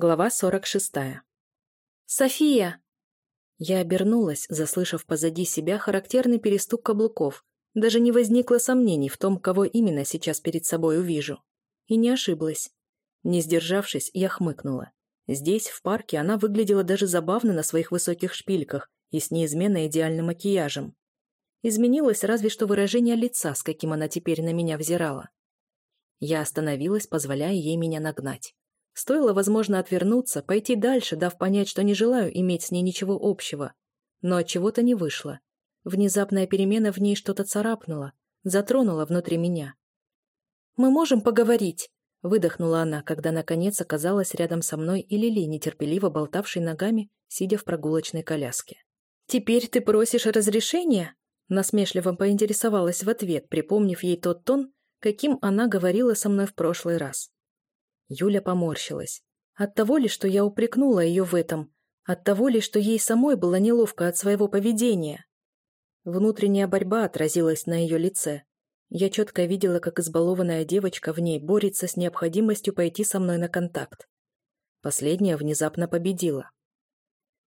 Глава 46. «София!» Я обернулась, заслышав позади себя характерный перестук каблуков. Даже не возникло сомнений в том, кого именно сейчас перед собой увижу. И не ошиблась. Не сдержавшись, я хмыкнула. Здесь, в парке, она выглядела даже забавно на своих высоких шпильках и с неизменно идеальным макияжем. Изменилось разве что выражение лица, с каким она теперь на меня взирала. Я остановилась, позволяя ей меня нагнать. Стоило, возможно, отвернуться, пойти дальше, дав понять, что не желаю иметь с ней ничего общего. Но от чего-то не вышло. Внезапная перемена в ней что-то царапнула, затронула внутри меня. «Мы можем поговорить», — выдохнула она, когда наконец оказалась рядом со мной и Лили, нетерпеливо болтавшей ногами, сидя в прогулочной коляске. «Теперь ты просишь разрешения?» Насмешливо поинтересовалась в ответ, припомнив ей тот тон, каким она говорила со мной в прошлый раз. Юля поморщилась. От того ли, что я упрекнула ее в этом? От того ли, что ей самой было неловко от своего поведения? Внутренняя борьба отразилась на ее лице. Я четко видела, как избалованная девочка в ней борется с необходимостью пойти со мной на контакт. Последняя внезапно победила.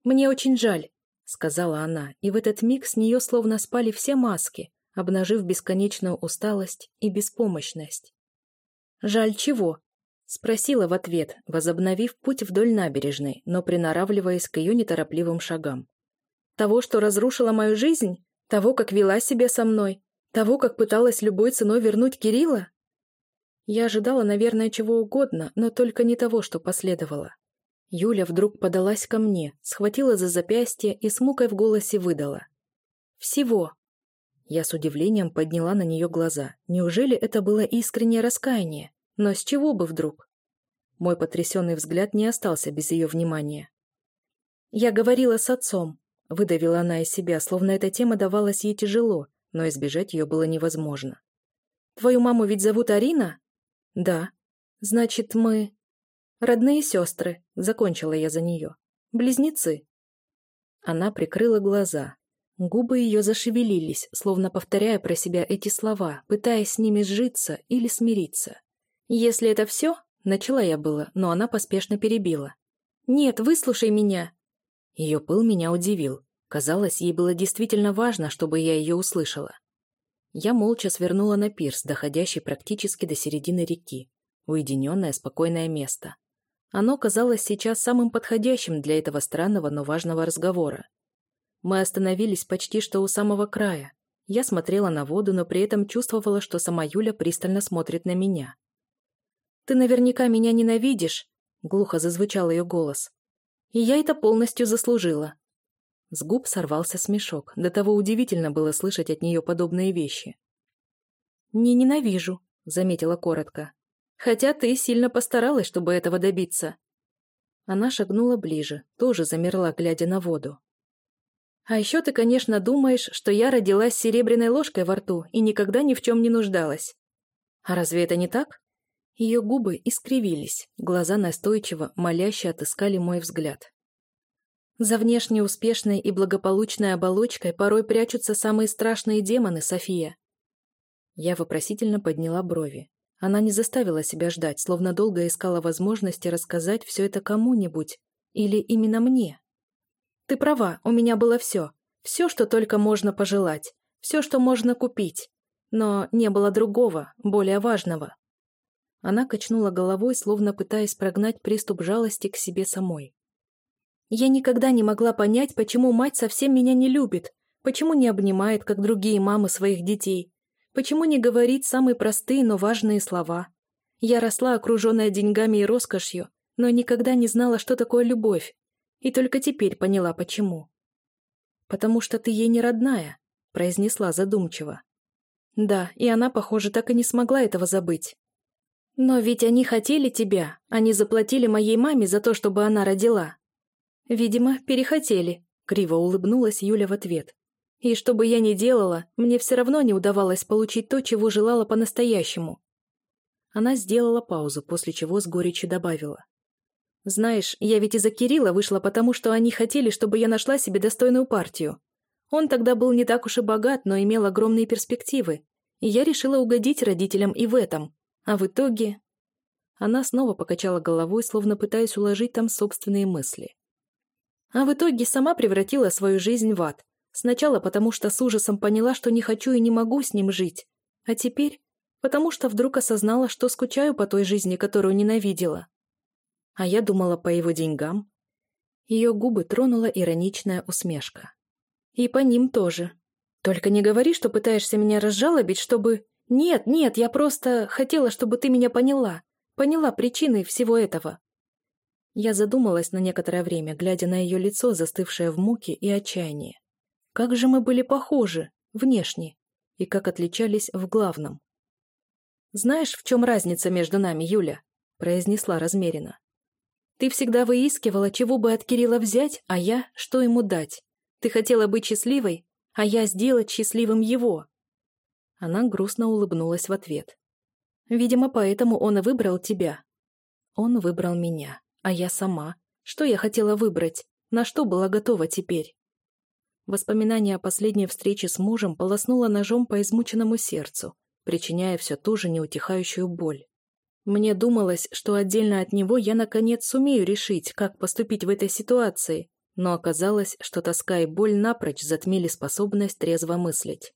«Мне очень жаль», — сказала она, и в этот миг с нее словно спали все маски, обнажив бесконечную усталость и беспомощность. «Жаль чего?» Спросила в ответ, возобновив путь вдоль набережной, но приноравливаясь к ее неторопливым шагам. «Того, что разрушила мою жизнь? Того, как вела себя со мной? Того, как пыталась любой ценой вернуть Кирилла?» Я ожидала, наверное, чего угодно, но только не того, что последовало. Юля вдруг подалась ко мне, схватила за запястье и с мукой в голосе выдала. «Всего». Я с удивлением подняла на нее глаза. Неужели это было искреннее раскаяние? Но с чего бы вдруг? Мой потрясенный взгляд не остался без ее внимания. «Я говорила с отцом», — выдавила она из себя, словно эта тема давалась ей тяжело, но избежать ее было невозможно. «Твою маму ведь зовут Арина?» «Да». «Значит, мы...» «Родные сестры», — закончила я за нее. «Близнецы». Она прикрыла глаза. Губы ее зашевелились, словно повторяя про себя эти слова, пытаясь с ними сжиться или смириться. «Если это все...» — начала я было, но она поспешно перебила. «Нет, выслушай меня!» Ее пыл меня удивил. Казалось, ей было действительно важно, чтобы я ее услышала. Я молча свернула на пирс, доходящий практически до середины реки. Уединенное, спокойное место. Оно казалось сейчас самым подходящим для этого странного, но важного разговора. Мы остановились почти что у самого края. Я смотрела на воду, но при этом чувствовала, что сама Юля пристально смотрит на меня. «Ты наверняка меня ненавидишь», — глухо зазвучал ее голос. «И я это полностью заслужила». С губ сорвался смешок, до того удивительно было слышать от нее подобные вещи. «Не ненавижу», — заметила коротко. «Хотя ты сильно постаралась, чтобы этого добиться». Она шагнула ближе, тоже замерла, глядя на воду. «А еще ты, конечно, думаешь, что я родилась с серебряной ложкой во рту и никогда ни в чем не нуждалась. А разве это не так?» Ее губы искривились, глаза настойчиво, моляще отыскали мой взгляд. За внешне успешной и благополучной оболочкой порой прячутся самые страшные демоны, София. Я вопросительно подняла брови. Она не заставила себя ждать, словно долго искала возможности рассказать все это кому-нибудь. Или именно мне. Ты права, у меня было все. Все, что только можно пожелать. Все, что можно купить. Но не было другого, более важного. Она качнула головой, словно пытаясь прогнать приступ жалости к себе самой. «Я никогда не могла понять, почему мать совсем меня не любит, почему не обнимает, как другие мамы своих детей, почему не говорит самые простые, но важные слова. Я росла, окруженная деньгами и роскошью, но никогда не знала, что такое любовь, и только теперь поняла, почему. «Потому что ты ей не родная», — произнесла задумчиво. Да, и она, похоже, так и не смогла этого забыть. «Но ведь они хотели тебя, они заплатили моей маме за то, чтобы она родила». «Видимо, перехотели», — криво улыбнулась Юля в ответ. «И что бы я ни делала, мне все равно не удавалось получить то, чего желала по-настоящему». Она сделала паузу, после чего с горечью добавила. «Знаешь, я ведь из-за Кирилла вышла, потому что они хотели, чтобы я нашла себе достойную партию. Он тогда был не так уж и богат, но имел огромные перспективы, и я решила угодить родителям и в этом. А в итоге... Она снова покачала головой, словно пытаясь уложить там собственные мысли. А в итоге сама превратила свою жизнь в ад. Сначала потому, что с ужасом поняла, что не хочу и не могу с ним жить. А теперь потому, что вдруг осознала, что скучаю по той жизни, которую ненавидела. А я думала по его деньгам. Ее губы тронула ироничная усмешка. И по ним тоже. Только не говори, что пытаешься меня разжалобить, чтобы... Нет, нет, я просто хотела, чтобы ты меня поняла. Поняла причины всего этого. Я задумалась на некоторое время, глядя на ее лицо, застывшее в муке и отчаянии. Как же мы были похожи, внешне, и как отличались в главном. «Знаешь, в чем разница между нами, Юля?» – произнесла размеренно. «Ты всегда выискивала, чего бы от Кирилла взять, а я, что ему дать. Ты хотела быть счастливой, а я сделать счастливым его». Она грустно улыбнулась в ответ. «Видимо, поэтому он и выбрал тебя». «Он выбрал меня, а я сама. Что я хотела выбрать? На что была готова теперь?» Воспоминание о последней встрече с мужем полоснуло ножом по измученному сердцу, причиняя все ту же неутихающую боль. Мне думалось, что отдельно от него я наконец сумею решить, как поступить в этой ситуации, но оказалось, что тоска и боль напрочь затмили способность трезво мыслить.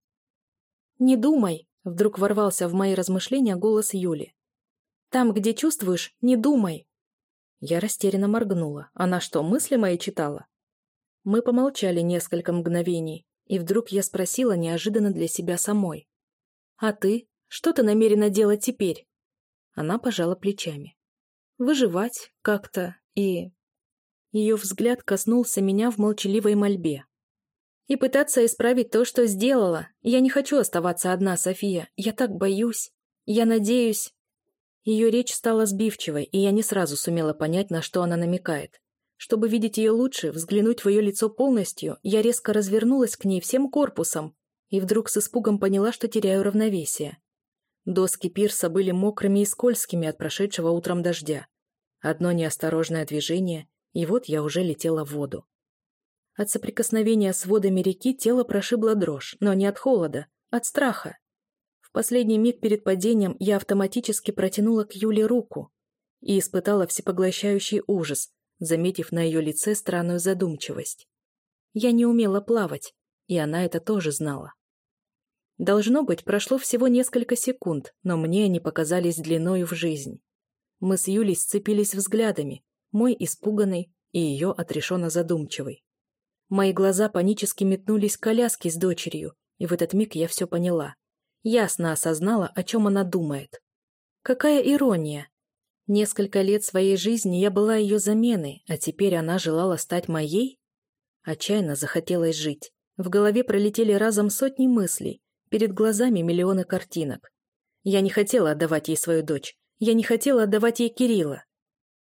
«Не думай», — вдруг ворвался в мои размышления голос Юли. «Там, где чувствуешь, не думай». Я растерянно моргнула. Она что, мысли мои читала? Мы помолчали несколько мгновений, и вдруг я спросила неожиданно для себя самой. «А ты? Что ты намерена делать теперь?» Она пожала плечами. «Выживать как-то и...» Ее взгляд коснулся меня в молчаливой мольбе. «И пытаться исправить то, что сделала. Я не хочу оставаться одна, София. Я так боюсь. Я надеюсь...» Ее речь стала сбивчивой, и я не сразу сумела понять, на что она намекает. Чтобы видеть ее лучше, взглянуть в ее лицо полностью, я резко развернулась к ней всем корпусом и вдруг с испугом поняла, что теряю равновесие. Доски пирса были мокрыми и скользкими от прошедшего утром дождя. Одно неосторожное движение, и вот я уже летела в воду. От соприкосновения с водами реки тело прошибло дрожь, но не от холода, от страха. В последний миг перед падением я автоматически протянула к Юле руку и испытала всепоглощающий ужас, заметив на ее лице странную задумчивость. Я не умела плавать, и она это тоже знала. Должно быть, прошло всего несколько секунд, но мне они показались длиною в жизнь. Мы с Юлей сцепились взглядами, мой испуганный и ее отрешенно задумчивый. Мои глаза панически метнулись к коляске с дочерью, и в этот миг я все поняла. Ясно осознала, о чем она думает. Какая ирония! Несколько лет своей жизни я была ее заменой, а теперь она желала стать моей? Отчаянно захотелось жить. В голове пролетели разом сотни мыслей, перед глазами миллионы картинок. Я не хотела отдавать ей свою дочь. Я не хотела отдавать ей Кирилла.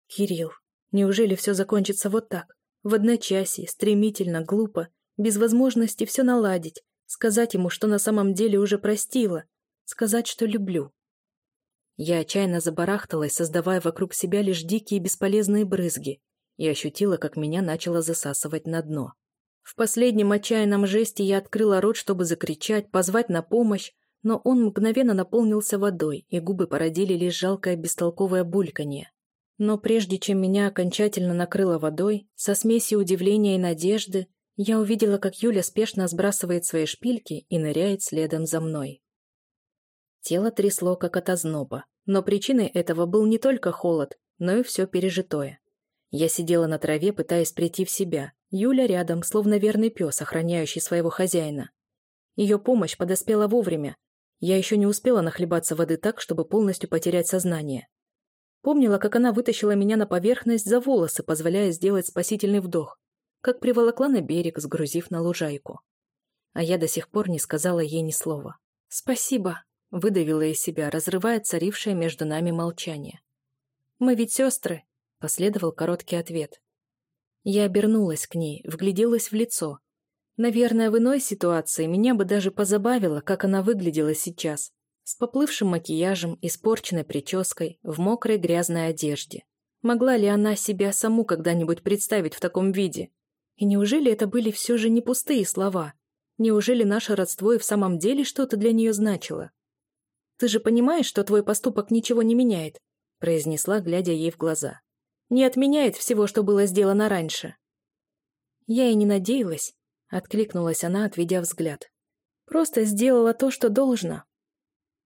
Кирилл, неужели все закончится вот так? В одночасье, стремительно, глупо, без возможности все наладить, сказать ему, что на самом деле уже простила, сказать, что люблю. Я отчаянно забарахталась, создавая вокруг себя лишь дикие бесполезные брызги, и ощутила, как меня начало засасывать на дно. В последнем отчаянном жесте я открыла рот, чтобы закричать, позвать на помощь, но он мгновенно наполнился водой, и губы породили лишь жалкое бестолковое бульканье. Но прежде чем меня окончательно накрыло водой, со смесью удивления и надежды, я увидела, как Юля спешно сбрасывает свои шпильки и ныряет следом за мной. Тело трясло, как от озноба, но причиной этого был не только холод, но и все пережитое. Я сидела на траве, пытаясь прийти в себя. Юля рядом, словно верный пес, охраняющий своего хозяина. Ее помощь подоспела вовремя. Я еще не успела нахлебаться воды так, чтобы полностью потерять сознание. Помнила, как она вытащила меня на поверхность за волосы, позволяя сделать спасительный вдох, как приволокла на берег, сгрузив на лужайку. А я до сих пор не сказала ей ни слова. «Спасибо», Выдавила из себя, разрывая царившее между нами молчание. «Мы ведь сестры», — последовал короткий ответ. Я обернулась к ней, вгляделась в лицо. Наверное, в иной ситуации меня бы даже позабавило, как она выглядела сейчас, с поплывшим макияжем, испорченной прической, в мокрой грязной одежде. Могла ли она себя саму когда-нибудь представить в таком виде? И неужели это были все же не пустые слова? Неужели наше родство и в самом деле что-то для нее значило? Ты же понимаешь, что твой поступок ничего не меняет. произнесла, глядя ей в глаза. «Не отменяет всего, что было сделано раньше». «Я и не надеялась», — откликнулась она, отведя взгляд. «Просто сделала то, что должно».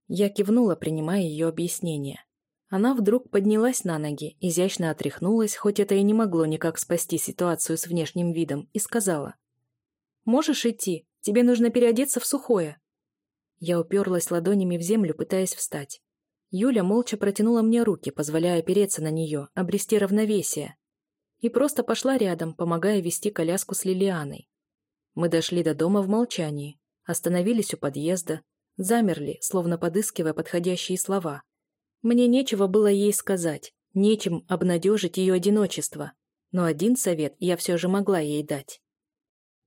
Я кивнула, принимая ее объяснение. Она вдруг поднялась на ноги, изящно отряхнулась, хоть это и не могло никак спасти ситуацию с внешним видом, и сказала. «Можешь идти? Тебе нужно переодеться в сухое». Я уперлась ладонями в землю, пытаясь встать. Юля молча протянула мне руки, позволяя опереться на нее, обрести равновесие. И просто пошла рядом, помогая вести коляску с Лилианой. Мы дошли до дома в молчании, остановились у подъезда, замерли, словно подыскивая подходящие слова. Мне нечего было ей сказать, нечем обнадежить ее одиночество, но один совет я все же могла ей дать.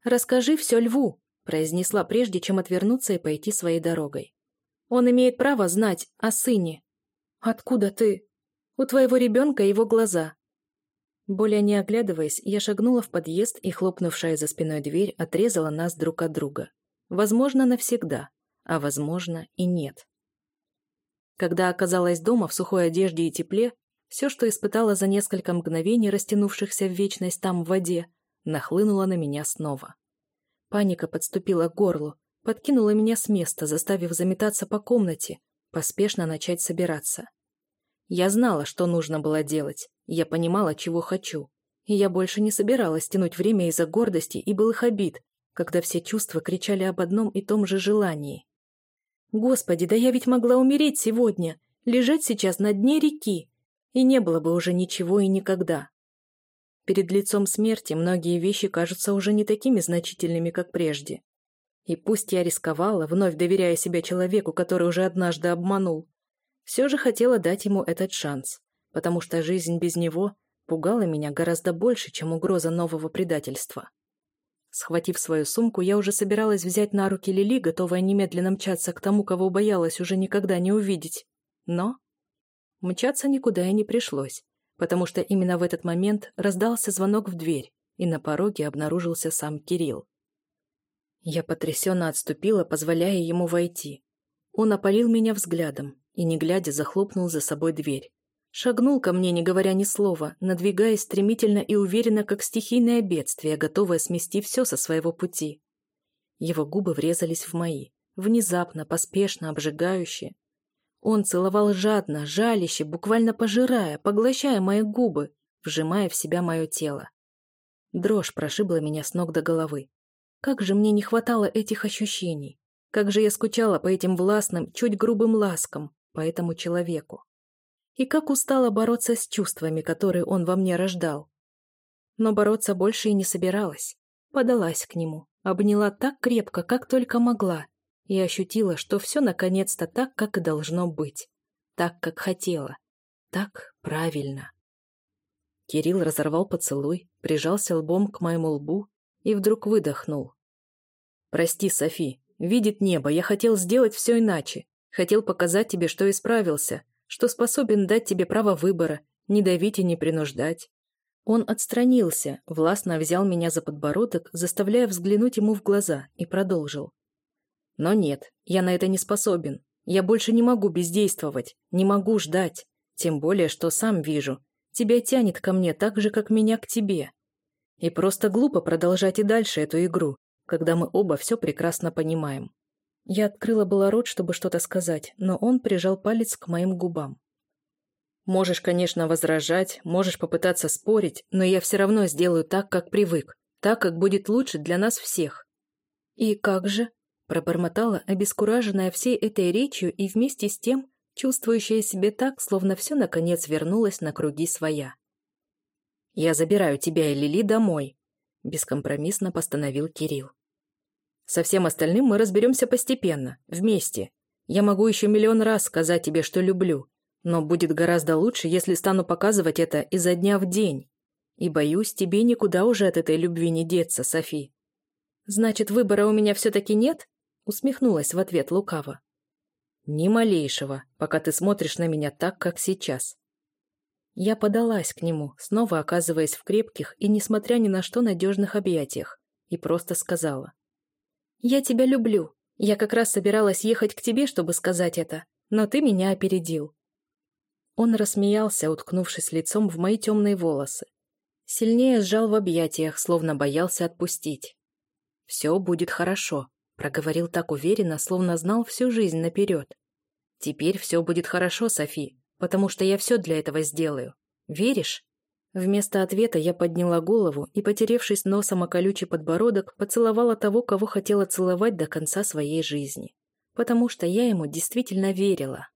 «Расскажи все льву», – произнесла прежде, чем отвернуться и пойти своей дорогой. «Он имеет право знать о сыне». «Откуда ты?» «У твоего ребенка его глаза». Более не оглядываясь, я шагнула в подъезд и, хлопнувшая за спиной дверь, отрезала нас друг от друга. Возможно, навсегда а возможно и нет. Когда оказалась дома в сухой одежде и тепле, все, что испытала за несколько мгновений, растянувшихся в вечность там в воде, нахлынуло на меня снова. Паника подступила к горлу, подкинула меня с места, заставив заметаться по комнате, поспешно начать собираться. Я знала, что нужно было делать, я понимала, чего хочу, и я больше не собиралась тянуть время из-за гордости и былых обид, когда все чувства кричали об одном и том же желании Господи, да я ведь могла умереть сегодня, лежать сейчас на дне реки, и не было бы уже ничего и никогда. Перед лицом смерти многие вещи кажутся уже не такими значительными, как прежде. И пусть я рисковала, вновь доверяя себя человеку, который уже однажды обманул, все же хотела дать ему этот шанс, потому что жизнь без него пугала меня гораздо больше, чем угроза нового предательства. Схватив свою сумку, я уже собиралась взять на руки Лили, готовая немедленно мчаться к тому, кого боялась уже никогда не увидеть. Но мчаться никуда и не пришлось, потому что именно в этот момент раздался звонок в дверь, и на пороге обнаружился сам Кирилл. Я потрясенно отступила, позволяя ему войти. Он опалил меня взглядом и, не глядя, захлопнул за собой дверь. Шагнул ко мне, не говоря ни слова, надвигаясь стремительно и уверенно, как стихийное бедствие, готовое смести все со своего пути. Его губы врезались в мои, внезапно, поспешно, обжигающе. Он целовал жадно, жалище, буквально пожирая, поглощая мои губы, вжимая в себя мое тело. Дрожь прошибла меня с ног до головы. Как же мне не хватало этих ощущений. Как же я скучала по этим властным, чуть грубым ласкам, по этому человеку и как устала бороться с чувствами, которые он во мне рождал. Но бороться больше и не собиралась. Подалась к нему, обняла так крепко, как только могла, и ощутила, что все наконец-то так, как и должно быть. Так, как хотела. Так правильно. Кирилл разорвал поцелуй, прижался лбом к моему лбу и вдруг выдохнул. «Прости, Софи, видит небо, я хотел сделать все иначе. Хотел показать тебе, что исправился, что способен дать тебе право выбора, не давить и не принуждать. Он отстранился, властно взял меня за подбородок, заставляя взглянуть ему в глаза, и продолжил. Но нет, я на это не способен. Я больше не могу бездействовать, не могу ждать. Тем более, что сам вижу. Тебя тянет ко мне так же, как меня к тебе. И просто глупо продолжать и дальше эту игру, когда мы оба все прекрасно понимаем. Я открыла было рот, чтобы что-то сказать, но он прижал палец к моим губам. «Можешь, конечно, возражать, можешь попытаться спорить, но я все равно сделаю так, как привык, так, как будет лучше для нас всех». «И как же?» – пробормотала, обескураженная всей этой речью и вместе с тем чувствующая себя так, словно все наконец вернулось на круги своя. «Я забираю тебя и Лили домой», – бескомпромиссно постановил Кирилл. Со всем остальным мы разберемся постепенно, вместе. Я могу еще миллион раз сказать тебе, что люблю, но будет гораздо лучше, если стану показывать это изо дня в день. И боюсь, тебе никуда уже от этой любви не деться, Софи. Значит, выбора у меня все-таки нет? Усмехнулась в ответ лукаво. Ни малейшего, пока ты смотришь на меня так, как сейчас. Я подалась к нему, снова оказываясь в крепких и, несмотря ни на что, надежных объятиях, и просто сказала. «Я тебя люблю. Я как раз собиралась ехать к тебе, чтобы сказать это, но ты меня опередил». Он рассмеялся, уткнувшись лицом в мои темные волосы. Сильнее сжал в объятиях, словно боялся отпустить. «Все будет хорошо», — проговорил так уверенно, словно знал всю жизнь наперед. «Теперь все будет хорошо, Софи, потому что я все для этого сделаю. Веришь?» Вместо ответа я подняла голову и, потеревшись носом о колючий подбородок, поцеловала того, кого хотела целовать до конца своей жизни. Потому что я ему действительно верила.